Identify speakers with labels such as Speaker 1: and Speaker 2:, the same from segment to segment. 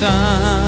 Speaker 1: time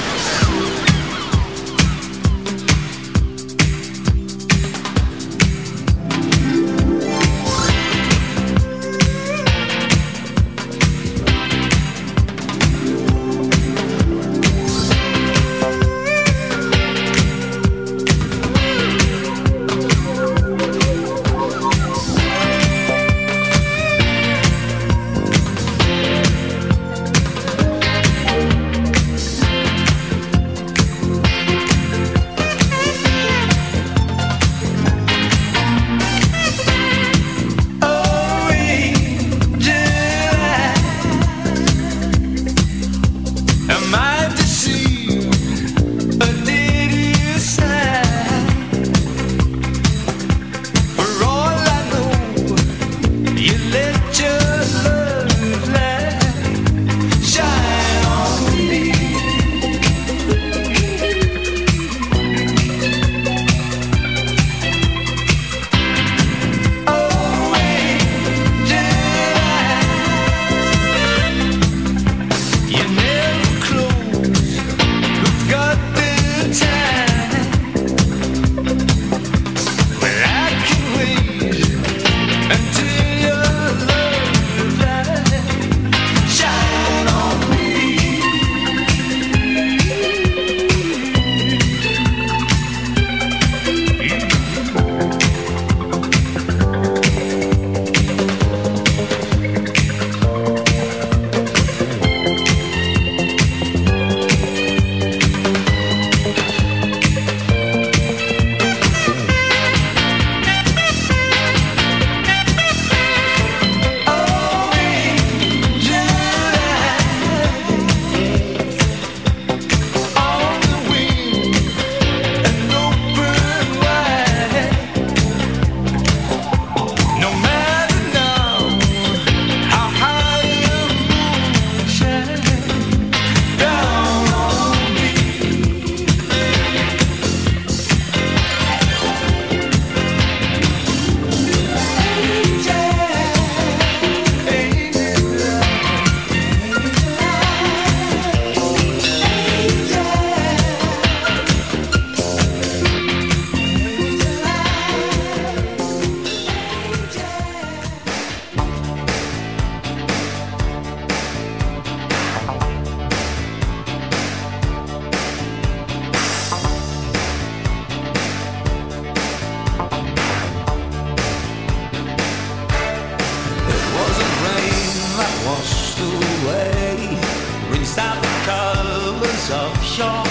Speaker 1: shore.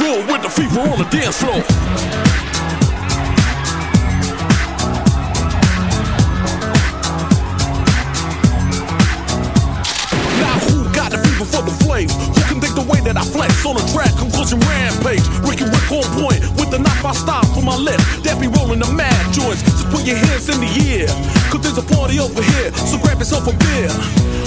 Speaker 2: Real with the fever on the dance floor. Now who got the fever for the flames? Who can dig the way that I flex on the track? Conclusion rampage. Ricky Rick on point with the knife I stop for my lip. That be rolling the mad joints. Just put your hands in the air. Cause there's a party over here. So grab yourself a beer.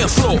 Speaker 2: Dance floor.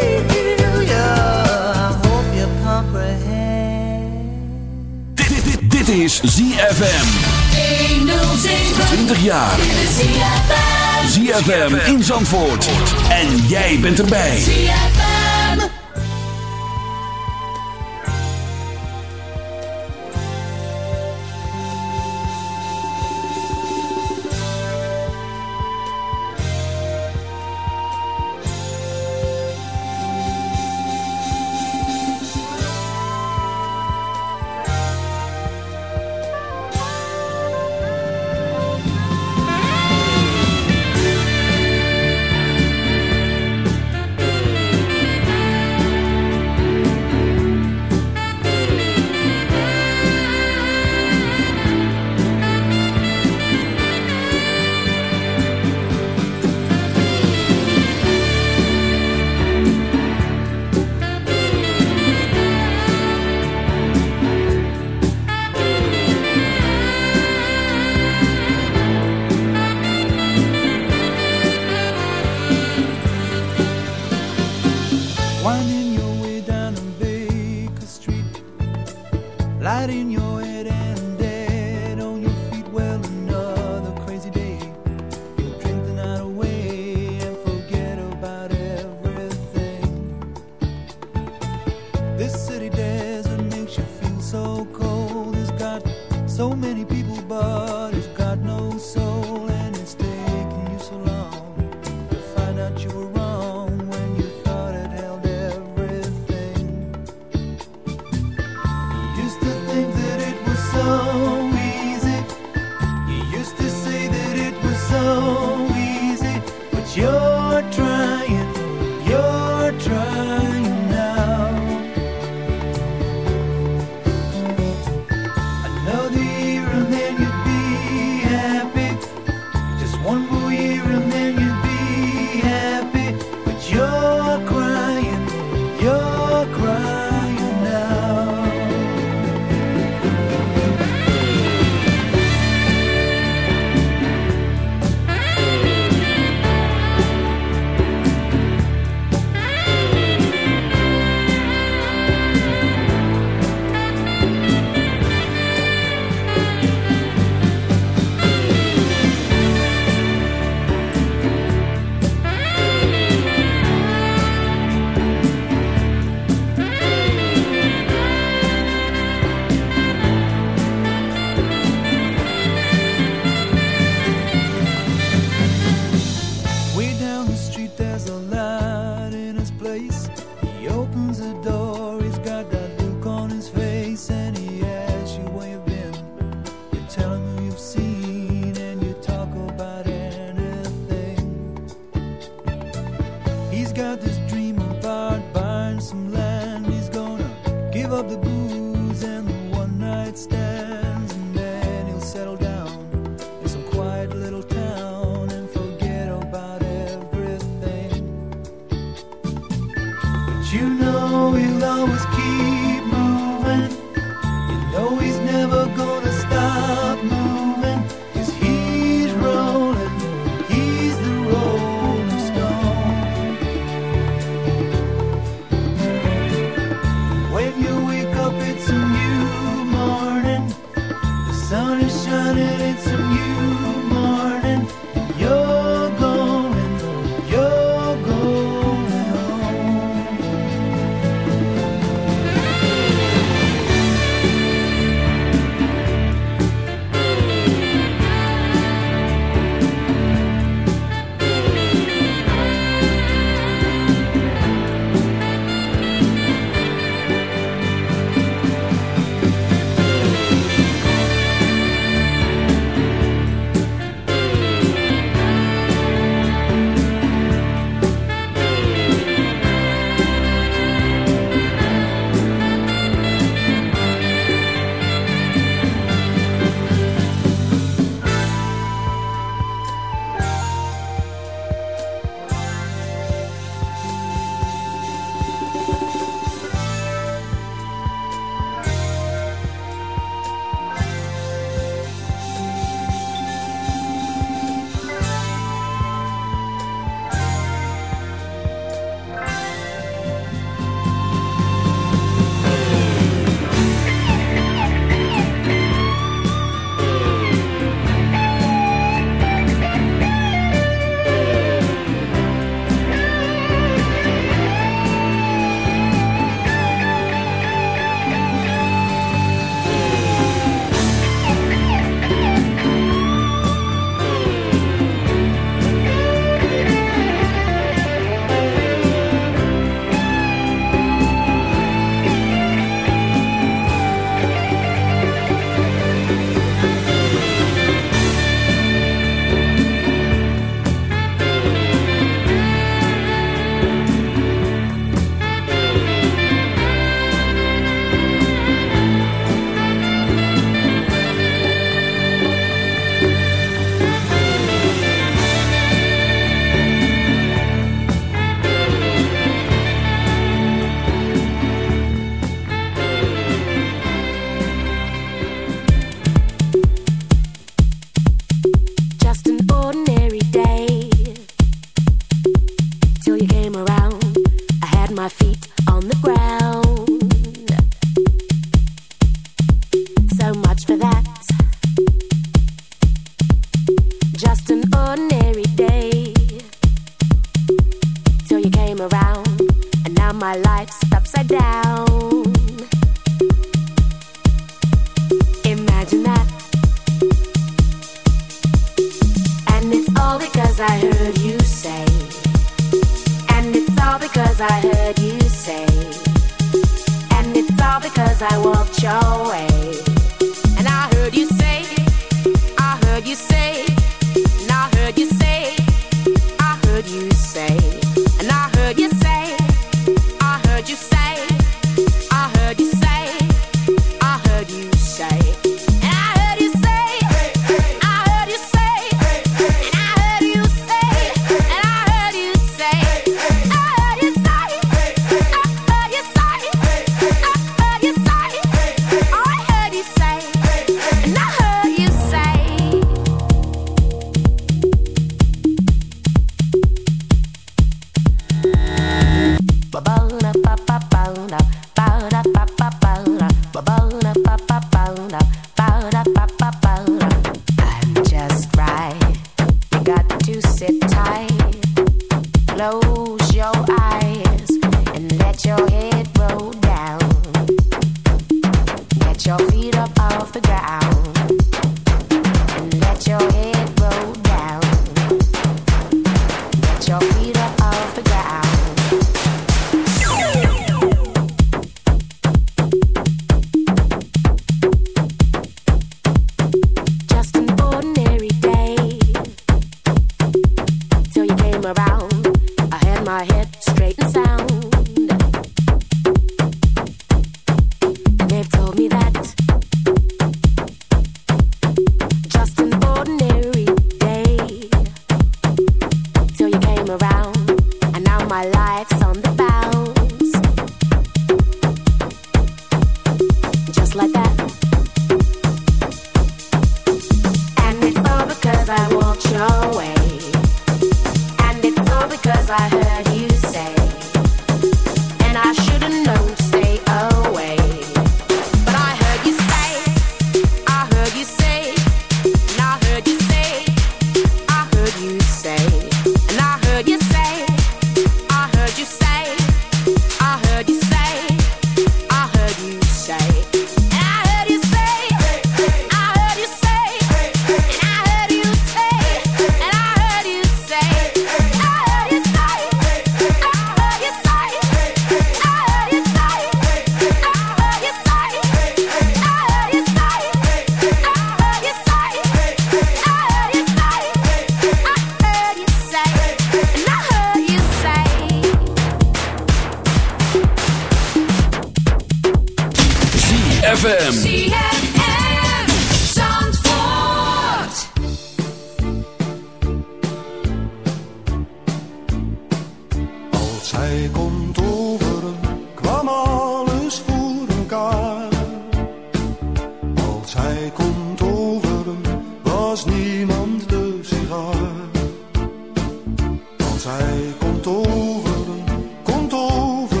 Speaker 3: Zij komt over hem, komt over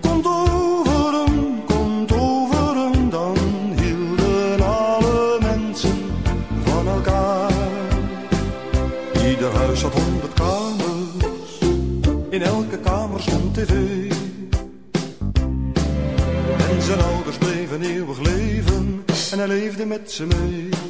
Speaker 3: komt over komt over hem. Dan hielden alle mensen van elkaar. Ieder huis had honderd kamers, in elke kamer stond tv. En zijn ouders bleven eeuwig leven en hij leefde met ze mee.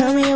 Speaker 4: Tell me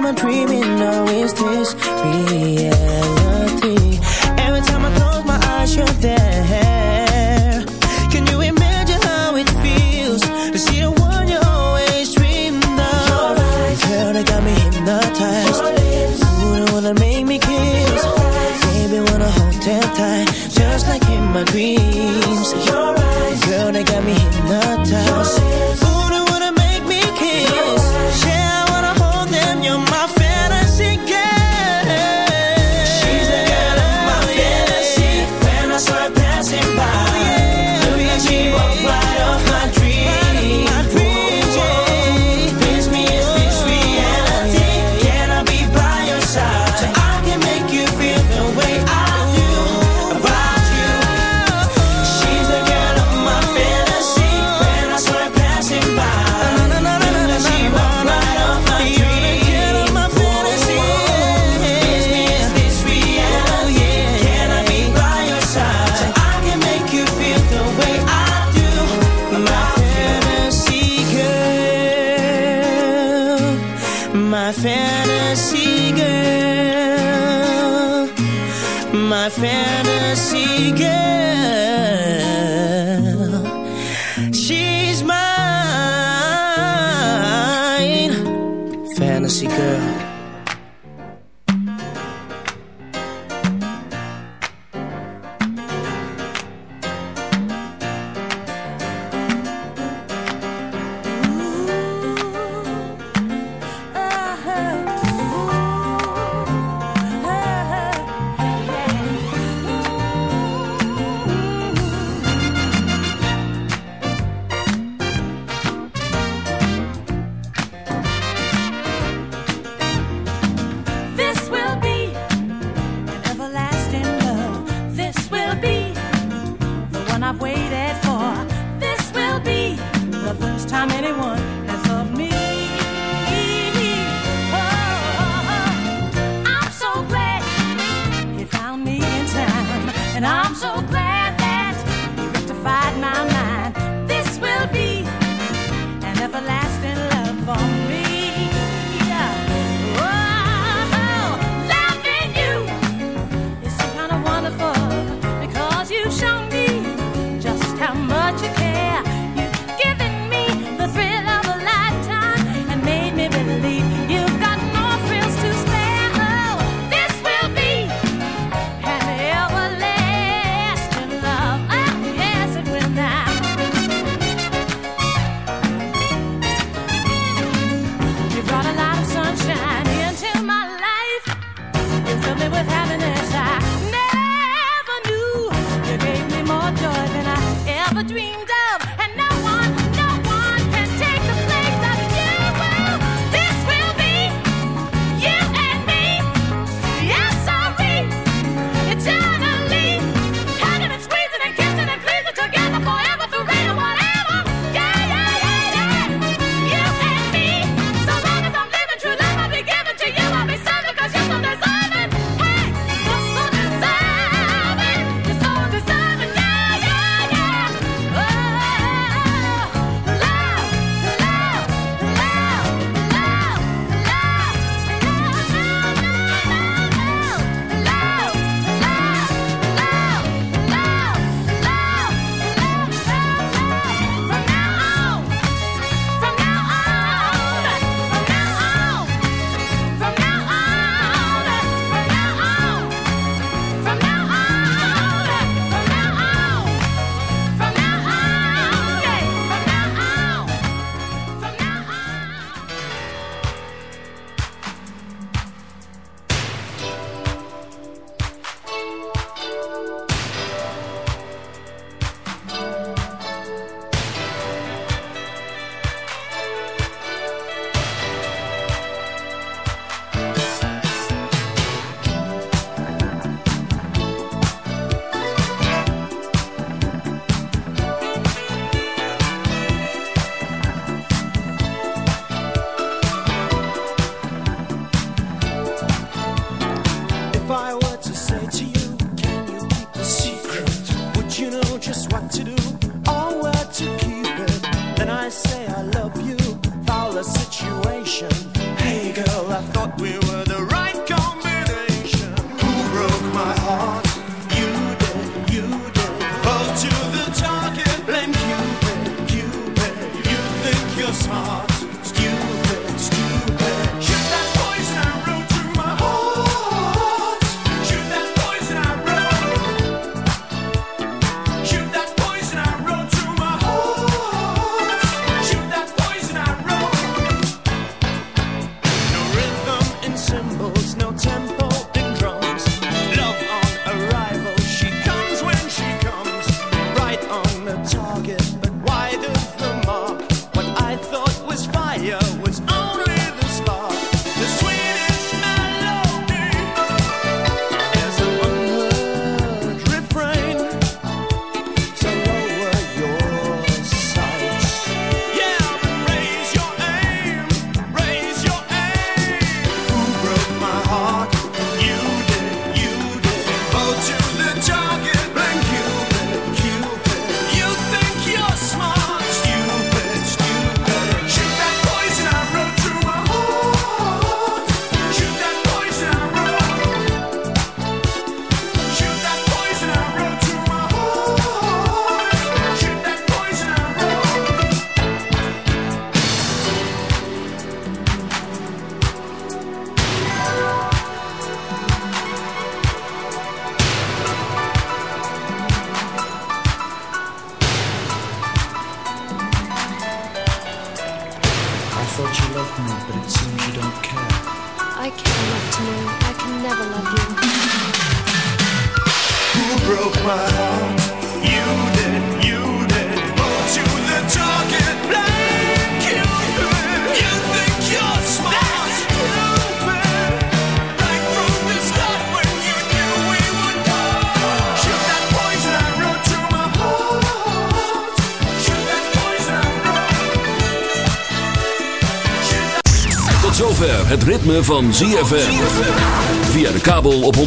Speaker 5: ritme van ZFM. Via de kabel op 104.5.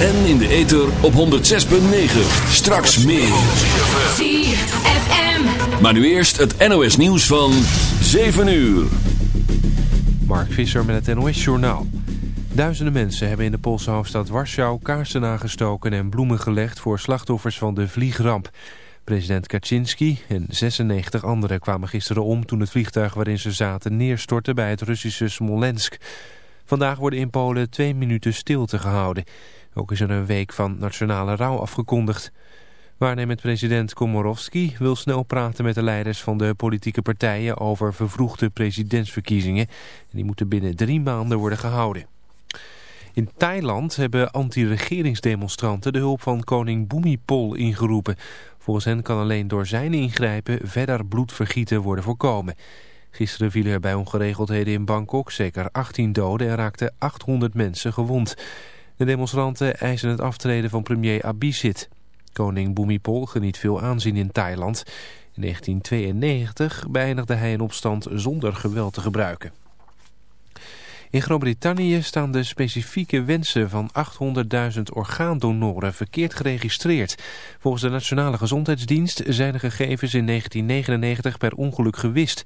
Speaker 5: En in de ether op 106.9. Straks meer.
Speaker 6: ZFM.
Speaker 5: Maar nu eerst het NOS nieuws van 7 uur.
Speaker 7: Mark Visser met het NOS Journaal. Duizenden mensen hebben in de Poolse hoofdstad Warschau kaarsen aangestoken en bloemen gelegd voor slachtoffers van de vliegramp. President Kaczynski en 96 anderen kwamen gisteren om toen het vliegtuig waarin ze zaten neerstortte bij het Russische Smolensk. Vandaag worden in Polen twee minuten stilte gehouden. Ook is er een week van nationale rouw afgekondigd. Waarnemend president Komorowski wil snel praten met de leiders van de politieke partijen over vervroegde presidentsverkiezingen. En die moeten binnen drie maanden worden gehouden. In Thailand hebben anti-regeringsdemonstranten de hulp van koning Bhumipol ingeroepen. Volgens hen kan alleen door zijn ingrijpen verder bloedvergieten worden voorkomen. Gisteren vielen er bij ongeregeldheden in Bangkok zeker 18 doden en raakten 800 mensen gewond. De demonstranten eisen het aftreden van premier Abhisit. Koning Bhumipol geniet veel aanzien in Thailand. In 1992 beëindigde hij een opstand zonder geweld te gebruiken. In Groot-Brittannië staan de specifieke wensen van 800.000 orgaandonoren verkeerd geregistreerd. Volgens de Nationale Gezondheidsdienst zijn de gegevens in 1999 per ongeluk gewist.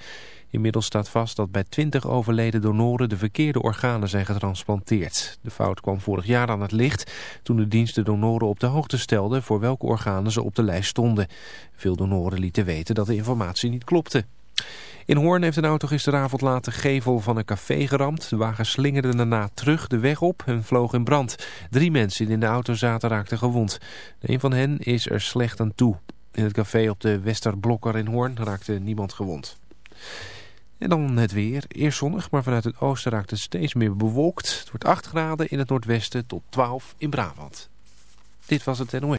Speaker 7: Inmiddels staat vast dat bij 20 overleden donoren de verkeerde organen zijn getransplanteerd. De fout kwam vorig jaar aan het licht toen de dienst de donoren op de hoogte stelde voor welke organen ze op de lijst stonden. Veel donoren lieten weten dat de informatie niet klopte. In Hoorn heeft een auto gisteravond laten gevel van een café geramd. De wagen slingerde daarna terug de weg op en vloog in brand. Drie mensen die in de auto zaten raakten gewond. Een van hen is er slecht aan toe. In het café op de Westerblokker in Hoorn raakte niemand gewond. En dan het weer. Eerst zonnig, maar vanuit het oosten raakt het steeds meer bewolkt. Het wordt 8 graden in het noordwesten tot 12 in Brabant. Dit was het NOS.